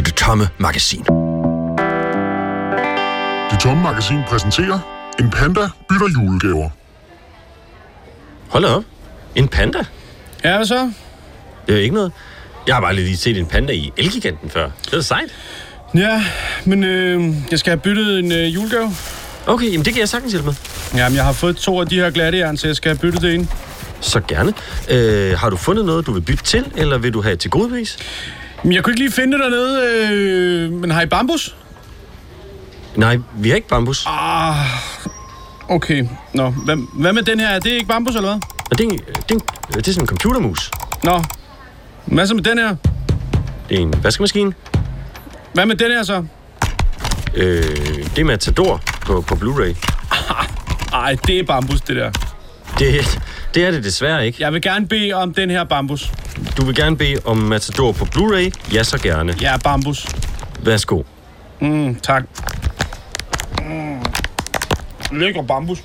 tomme magasin. Det tomme magasin præsenterer En panda bytter julegaver. Hold op. En panda? Ja, hvad så? Det er ikke noget. Jeg har bare lige set en panda i Elgiganten før. Det er sejt. Ja, men øh, jeg skal have byttet en øh, julegave. Okay, jamen det kan jeg sagtens hjælpe med. Jamen, jeg har fået to af de her glattejern, så jeg skal have byttet det ene. Så gerne. Øh, har du fundet noget, du vil bytte til, eller vil du have til godvis? Jeg kunne ikke lige finde det dernede, øh, men har I bambus? Nej, vi har ikke bambus. Ah, okay. Nå, hvad, hvad med den her? Er det ikke bambus, eller hvad? Det, er, en- det, er, en- det er sådan en computermus. Nå, hvad så med den her? Det er en vaskemaskine. Hvad med den her så? Øh, det er Matador på, på Blu-ray. Ej, det er bambus, det der. Det, det er det desværre ikke. Jeg vil gerne bede om den her bambus. Du vil gerne bede om Matador på Blu-ray? Ja, så gerne. Ja, bambus. Værsgo. Mm, tak. Mm. Lækker bambus.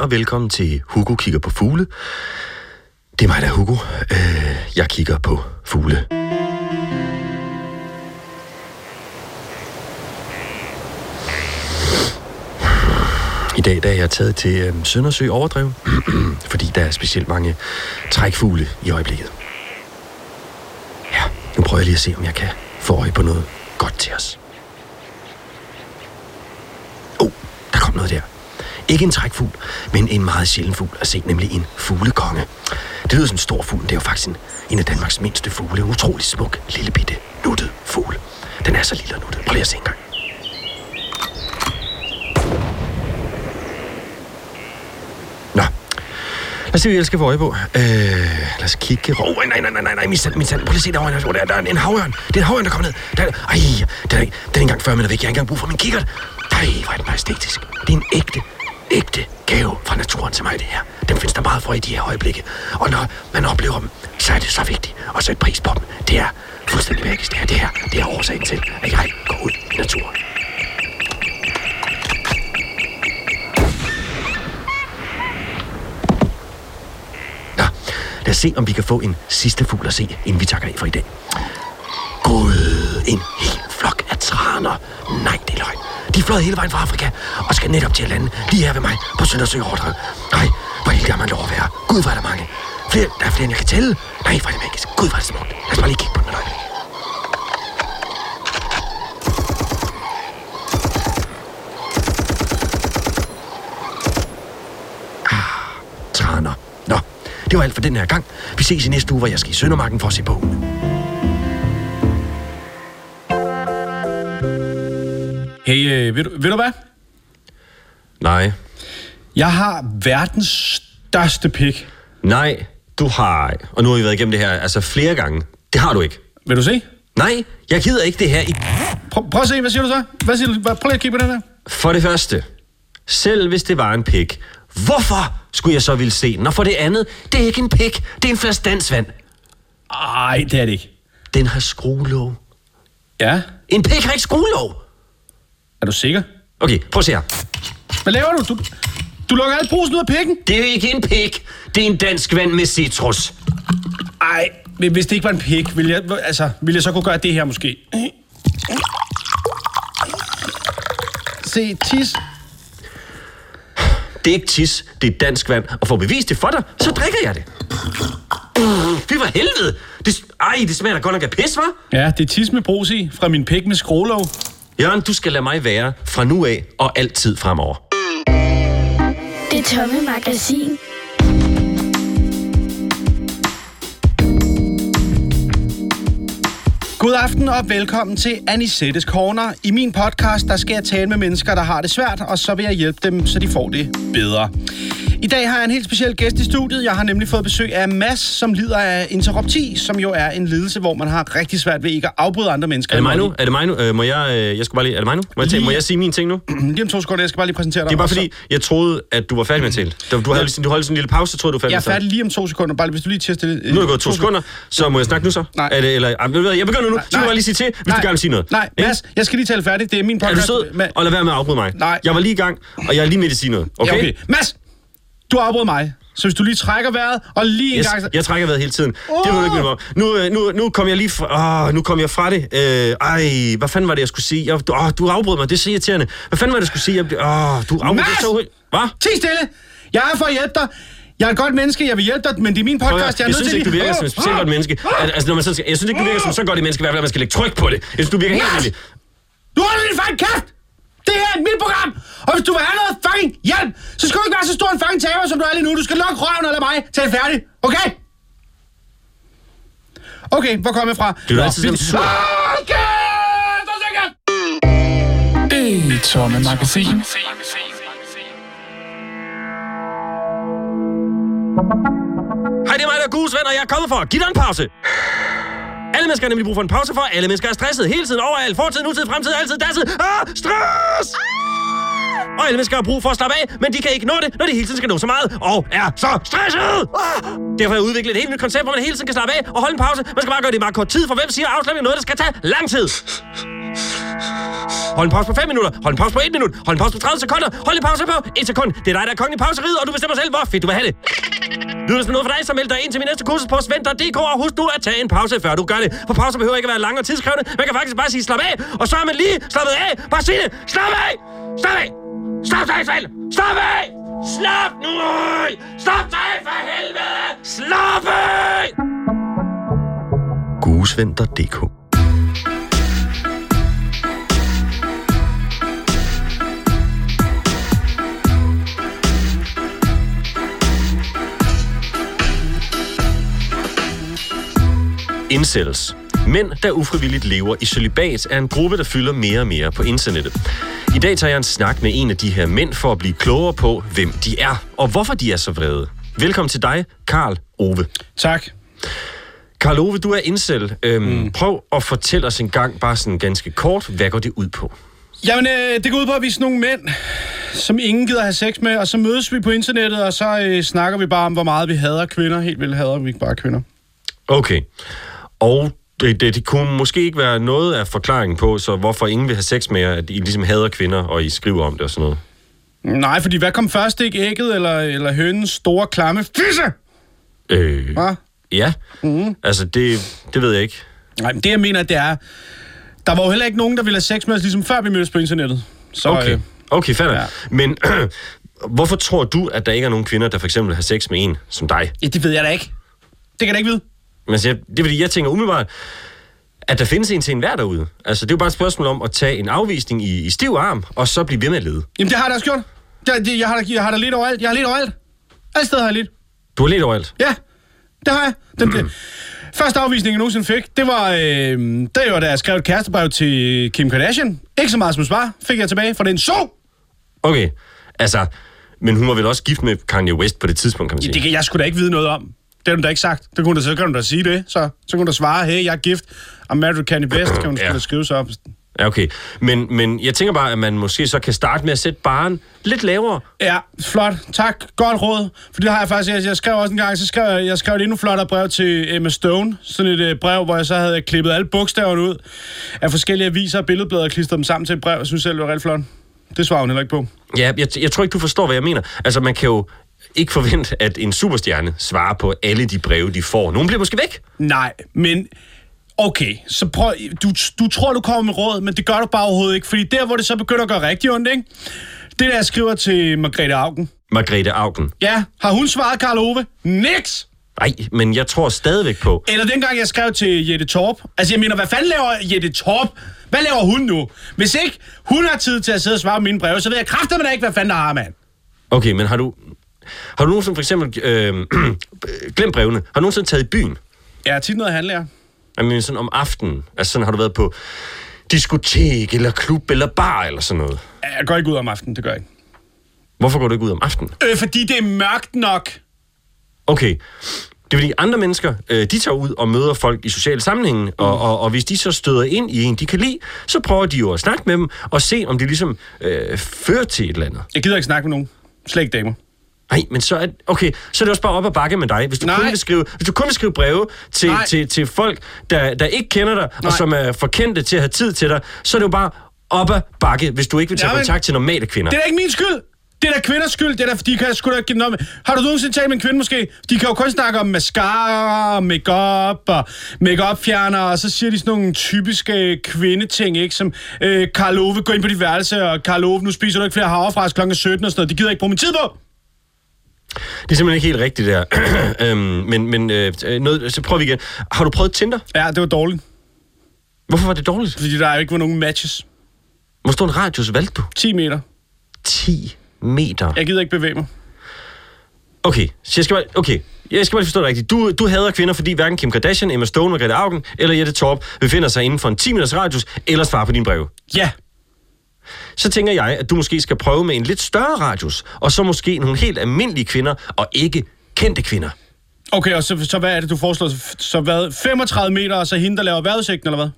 Og velkommen til Hugo kigger på fugle. Det er mig, der er Hugo. Øh, jeg kigger på fugle. I dag der er jeg taget til øh, Søndersø Overdrev, fordi der er specielt mange trækfugle i øjeblikket. Ja, nu prøver jeg lige at se, om jeg kan få øje på noget godt til os. Oh, der kom noget der. Ikke en trækfugl, men en meget sjælden fugl at se, nemlig en fuglekonge. Det lyder som en stor fugl, det er jo faktisk en, en af Danmarks mindste fugle. En utrolig smuk, lille bitte, nuttet fugl. Den er så lille og nuttet. Prøv lige at se en gang. Nå. Lad os se, hvad jeg skal få øje på. Øh, lad os kigge. Åh, oh, nej, nej, nej, nej, nej, min sand, min sand. Prøv lige at se derovre. Der, der, der er en havørn. Det er en havørn, der kommer ned. Der, er- ej, den er, den er ikke engang 40 meter væk. Jeg har ikke engang brug for min kikkert. Ej, hvor er det majestætisk. Det er en ægte, ægte gave fra naturen til mig, det her. Dem findes der meget for i de her øjeblikke. Og når man oplever dem, så er det så vigtigt at sætte pris på dem. Det er fuldstændig magisk. Det her, det her, det er årsagen til, at jeg går ud i naturen. Nå, lad os se, om vi kan få en sidste fugl at se, inden vi takker af for i dag. Gud, en helt flok. Nej, det er løgn. De fløj hele vejen fra Afrika og skal netop til at lande lige her ved mig på Søndersø Rådre. Nej, hvor heldig er man lov at være. Gud, hvor er der mange. Flere, der er flere, end jeg kan tælle. Nej, hvor er det magisk. Gud, hvor er det smukt. Lad os bare lige kigge på den løgn. Ah, øjeblik. traner. Nå, det var alt for den her gang. Vi ses i næste uge, hvor jeg skal i Søndermarken for at se på hunde. Hey, øh, ved, du, ved du hvad? Nej. Jeg har verdens største pik. Nej, du har... Og nu har vi været igennem det her altså flere gange. Det har du ikke. Vil du se? Nej, jeg gider ikke det her. I... Prøv, prøv at se, hvad siger du så? Hvad siger du? Prøv lige at kigge på den her. For det første, selv hvis det var en pik, hvorfor skulle jeg så ville se den? Og for det andet, det er ikke en pik, det er en flaske dansvand. Ej, det er det ikke. Den har skruelåg. Ja, En pik har ikke skruelåg. Er du sikker? Okay, prøv at se her. Hvad laver du? Du, du lukker alt brusen ud af pikken? Det er ikke en pik, det er en dansk vand med citrus. Ej, hvis det ikke var en pik, ville jeg, altså, ville jeg så kunne gøre det her måske? Se, tis. Det er ikke tis, det er dansk vand. Og for at bevise det for dig, så drikker jeg det. Fy for helvede. Det, ej, det smager da godt nok af pis, hva'? Ja, det er tis med brus i, fra min pik med skrålov. Jørgen, du skal lade mig være fra nu af og altid fremover. Det tomme magasin. God aften og velkommen til Anisettes Corner. I min podcast, der skal jeg tale med mennesker, der har det svært, og så vil jeg hjælpe dem, så de får det bedre. I dag har jeg en helt speciel gæst i studiet. Jeg har nemlig fået besøg af Mads, som lider af interrupti, som jo er en lidelse, hvor man har rigtig svært ved ikke at afbryde andre mennesker. Er det mig nu? Er det mig nu? Øh, må jeg, øh, jeg skal bare lige... Er det mig nu? Må jeg, tage, må jeg sige mine ting nu? Lige om to sekunder, jeg skal bare lige præsentere dig. Det er bare og så- fordi, jeg troede, at du var færdig med at tale. Du, du, havde, du holdt sådan en lille pause, så troede du var færdig Jeg er færdig lige om to sekunder, bare hvis du lige tester det. Nu er det gået to sekunder, så må jeg snakke nu så? Nej. Er det, eller, jeg begynder nu. Så kan du bare lige sige til, hvis du gerne vil sige noget. Nej? Mads, jeg skal lige tale færdigt. Det er min Er du podcast. sød? Og lad være med at afbryde mig. Nej. Jeg var lige i gang, og jeg er lige midt i at sige noget. Okay? Ja, okay. Mads, du afbrød mig. Så hvis du lige trækker vejret, og lige en Jeg, gang... jeg trækker vejret hele tiden. Det ved du ikke, mor. Nu, øh, nu, nu kom jeg lige fra, åh, nu kom jeg fra det. Øh, ej, hvad fanden var det, jeg skulle sige? Jeg, åh, du afbrød mig, det er så irriterende. Hvad fanden var det, jeg skulle sige? Jeg, åh, du afbrød det så. Hvad? Ti stille! Jeg er for at hjælpe dig. Jeg er et godt menneske, jeg vil hjælpe dig, men det er min podcast, jeg er jeg nødt synes til ikke, du virker som et specielt godt menneske. Al- Altså, når man sådan skal, jeg synes ikke, du virker som så godt et menneske, i hvert fald, at man skal lægge tryk på det. Jeg synes, du virker helt vildt. Du holder din fucking kæft! Det her er mit program! Og hvis du vil have noget fucking hjælp, så skal du ikke være så stor en fucking taber, som du er lige nu. Du skal lukke røven og lade mig tale færdig. Okay? Okay, hvor kom jeg fra? Det er altid sådan sur. Okay! Så sikkert! Det tomme magasin. Hej, det er mig, der er Gus, ven, og jeg er kommet for at give dig en pause. Alle mennesker har nemlig brug for en pause, for alle mennesker er stresset hele tiden, overalt, fortid, nutid, fremtid, altid, dasset. Ah, stress! Og alle mennesker har brug for at slappe af, men de kan ikke nå det, når de hele tiden skal nå så meget, og er så stresset! Derfor har jeg udviklet et helt nyt koncept, hvor man hele tiden kan slappe af og holde en pause. Man skal bare gøre det i meget kort tid, for hvem siger afslappning noget, der skal tage lang tid? Hold en pause på 5 minutter. Hold en pause på 1 minut. Hold en pause på 30 sekunder. Hold en pause på 1 sekund. Det er dig, der er kongen i pauseriet, og du bestemmer selv, hvor fedt du vil have det. Lyder det som noget for dig, så meld dig ind til min næste kursus på svend.dk, og husk nu at tage en pause, før du gør det. For pauser behøver ikke at være lange og tidskrævende. Man kan faktisk bare sige slap af, og så er man lige slappet af. Bare sig det. Slap af! Slap af! Slap dig selv! Slap af! Slap nu af! Slap dig for helvede! Slap af! Gusventer.dk Incels. Mænd, der ufrivilligt lever i celibat, er en gruppe, der fylder mere og mere på internettet. I dag tager jeg en snak med en af de her mænd for at blive klogere på, hvem de er, og hvorfor de er så vrede. Velkommen til dig, Karl Ove. Tak. Karl Ove, du er incel. Øhm, mm. Prøv at fortælle os en gang, bare sådan ganske kort, hvad går det ud på? Jamen, øh, det går ud på, at vi er sådan nogle mænd, som ingen gider have sex med, og så mødes vi på internettet, og så øh, snakker vi bare om, hvor meget vi hader kvinder. Helt vildt hader vi ikke bare kvinder. Okay. Og det, det, det kunne måske ikke være noget af forklaringen på, så hvorfor ingen vil have sex med jer, at I ligesom hader kvinder, og I skriver om det og sådan noget. Nej, fordi hvad kom først, ikke ægget eller, eller hønens store klamme fisse? Øh, Hva? ja, mm. altså det, det ved jeg ikke. Nej, men det jeg mener, det er... Der var jo heller ikke nogen, der ville have sex med os, ligesom før vi mødtes på internettet. Så, Okay, øh, okay fair ja. Men hvorfor tror du, at der ikke er nogen kvinder, der for eksempel har sex med en som dig? ja, det ved jeg da ikke. Det kan jeg da ikke vide. Men altså, jeg- det er fordi, jeg tænker umiddelbart, at der findes en til enhver derude. Altså, det er jo bare et spørgsmål om at tage en afvisning i, i stiv arm, og så blive ved med at lede. Jamen, det har jeg da også gjort. Det, det, jeg, har da, jeg har da lidt overalt. Jeg har lidt overalt. Alle steder har jeg lidt. Du har let overalt. Ja, det har jeg. Den, den, første afvisning, jeg nogensinde fik, det var, øh, det var, da jeg skrev et kærestebrev til Kim Kardashian. Ikke så meget som svar, fik jeg tilbage fra den så. Okay, altså, men hun var vel også gift med Kanye West på det tidspunkt, kan man sige. Det kan jeg sgu da ikke vide noget om. Det har du da ikke sagt. Det kunne du, så kan du da sige det. Så, så kan du da svare, hey, jeg er gift. I'm married Kanye West. Kan du Ja. da skrive så op. Ja, okay. Men, men jeg tænker bare, at man måske så kan starte med at sætte baren lidt lavere. Ja, flot. Tak. Godt råd. For det har jeg faktisk... Jeg, jeg skrev også en gang, så skrev jeg, jeg skrev et endnu flottere brev til Emma Stone. Sådan et øh, brev, hvor jeg så havde klippet alle bogstaverne ud af forskellige aviser og billedblade og klistret dem sammen til et brev. Jeg synes selv, det var rigtig flot. Det svarer hun heller ikke på. Ja, jeg, jeg tror ikke, du forstår, hvad jeg mener. Altså, man kan jo ikke forvente, at en superstjerne svarer på alle de breve, de får. Nogle bliver måske væk. Nej, men... Okay, så prøv... Du, du tror, du kommer med råd, men det gør du bare overhovedet ikke. Fordi der, hvor det så begynder at gøre rigtig ondt, ikke? Det der, jeg skriver til Margrethe Augen. Margrethe Augen. Ja, har hun svaret Karl Ove? Niks! Nej, men jeg tror stadigvæk på... Eller dengang jeg skrev til Jette Torp. Altså, jeg mener, hvad fanden laver Jette Torp? Hvad laver hun nu? Hvis ikke hun har tid til at sidde og svare på mine breve, så ved jeg kraftedeme da ikke, hvad fanden der har, mand. Okay, men har du... Har du nogensinde for eksempel øh, glemt brevene? Har du nogensinde taget i byen? Jeg har tit noget at handle, ja. Jeg mener sådan om aftenen. Altså sådan har du været på diskotek, eller klub, eller bar, eller sådan noget. Jeg går ikke ud om aftenen, det gør jeg ikke. Hvorfor går du ikke ud om aftenen? Øh, fordi det er mørkt nok. Okay. Det er fordi andre mennesker, øh, de tager ud og møder folk i sociale sammenhænge, mm. og, og, og hvis de så støder ind i en, de kan lide, så prøver de jo at snakke med dem og se, om det ligesom øh, fører til et eller andet. Jeg gider ikke snakke med nogen. Slet ikke damer. Nej, men så er, okay, så er det også bare op ad bakke med dig. Hvis du, Nej. kun vil skrive, hvis du kun vil skrive breve til, Nej. til, til folk, der, der ikke kender dig, Nej. og som er forkendte til at have tid til dig, så er det jo bare op ad bakke, hvis du ikke vil tage Jamen, kontakt til normale kvinder. Det er da ikke min skyld. Det er da kvinders skyld. Det er da, fordi de kan sgu da ikke noget med. Har du nogensinde talt med en kvinde måske? De kan jo kun snakke om mascara, makeup og makeup fjerner og så siger de sådan nogle typiske kvindeting, ikke? Som øh, Karl Ove, gå ind på dit værelse, og Karl Ove, nu spiser du ikke flere havrefras kl. 17 og sådan noget. Det gider jeg ikke bruge min tid på. Det er simpelthen ikke helt rigtigt der. øhm, men men øh, noget, så prøver vi igen. Har du prøvet Tinder? Ja, det var dårligt. Hvorfor var det dårligt? Fordi der ikke var nogen matches. Hvor stor en radius valgte du? 10 meter. 10 meter. Jeg gider ikke bevæge mig. Okay, så jeg skal bare, okay. Jeg skal bare forstå det rigtigt. Du, du hader kvinder, fordi hverken Kim Kardashian, Emma Stone, Margrethe Augen eller Jette Torp befinder sig inden for en 10 meters radius, eller svarer på dine breve. Ja. Så tænker jeg, at du måske skal prøve med en lidt større radius, og så måske nogle helt almindelige kvinder, og ikke kendte kvinder. Okay, og så, så hvad er det, du foreslår? Så hvad? 35 meter, og så hende, der laver vejrudsigten, eller hvad?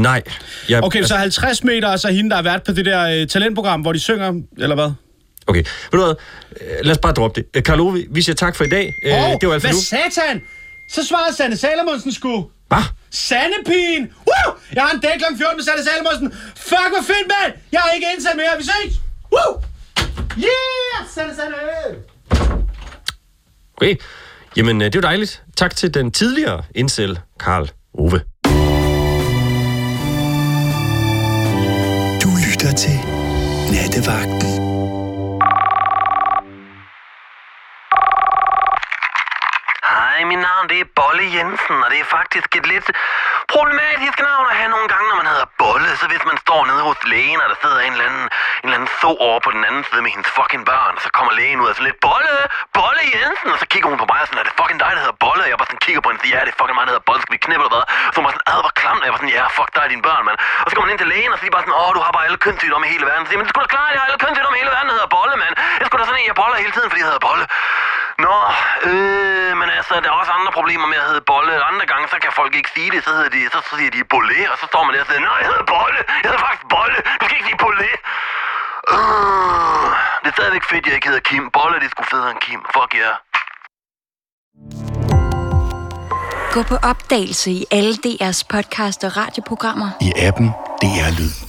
Nej. Jeg, Okay, så 50 meter, og så hende, der er vært på det der øh, talentprogram, hvor de synger, eller hvad? Okay, ved du hvad? Øh, Lad os bare droppe det. Øh, Karl Ove, vi siger tak for i dag. Hov, det var alt for hvad nu. satan? Så svarede Sanne Salomonsen sgu. Hvad? Sandepigen! Jeg har en date kl. 14 med Sanne Salomonsen. Fuck, hvor fedt, mand! Jeg er ikke indsat mere. Vi ses! Woo! Yeah! Sanne, Sanne! Okay. Jamen, øh, det er dejligt. Tak til den tidligere indsel, Karl Ove. Du lytter til Nattevagten. Jensen, og det er faktisk et lidt problematisk navn at have nogle gange, når man hedder Bolle. Så hvis man står nede hos lægen, og der sidder en eller anden, en eller anden så over på den anden side med hendes fucking børn, og så kommer lægen ud og sådan lidt, Bolle, Bolle Jensen, og så kigger hun på mig og sådan, er det fucking dig, der hedder Bolle? Og jeg bare sådan kigger på hende og siger, ja, det er fucking mig, der hedder Bolle, skal vi knippe eller hvad? Så hun var sådan, ad, hvor klamt, og jeg var sådan, ja, fuck dig dine børn, mand. Og så kommer man ind til lægen, og så siger bare sådan, åh, du har bare alle kønssygdomme i hele verden. Så siger, men det skulle da klare, jeg har alle kønssygdomme i hele verden, der hedder Bolle, mand. Jeg skulle da sådan en, jeg boller hele tiden, fordi jeg hedder Bolle. Nå, øh, men altså, der er også andre problemer med at hedde Bolle. Andre gange, så kan folk ikke sige det, så, hedder de, så, så siger de Bolle, og så står man der og siger, nej, jeg hedder Bolle, jeg hedder faktisk Bolle, du skal ikke sige Bolle. Øh, det er stadigvæk fedt, jeg ikke hedder Kim. Bolle, det er sgu federe end Kim. Fuck yeah. Gå på opdagelse i alle DR's podcast og radioprogrammer. I appen DR Lyd.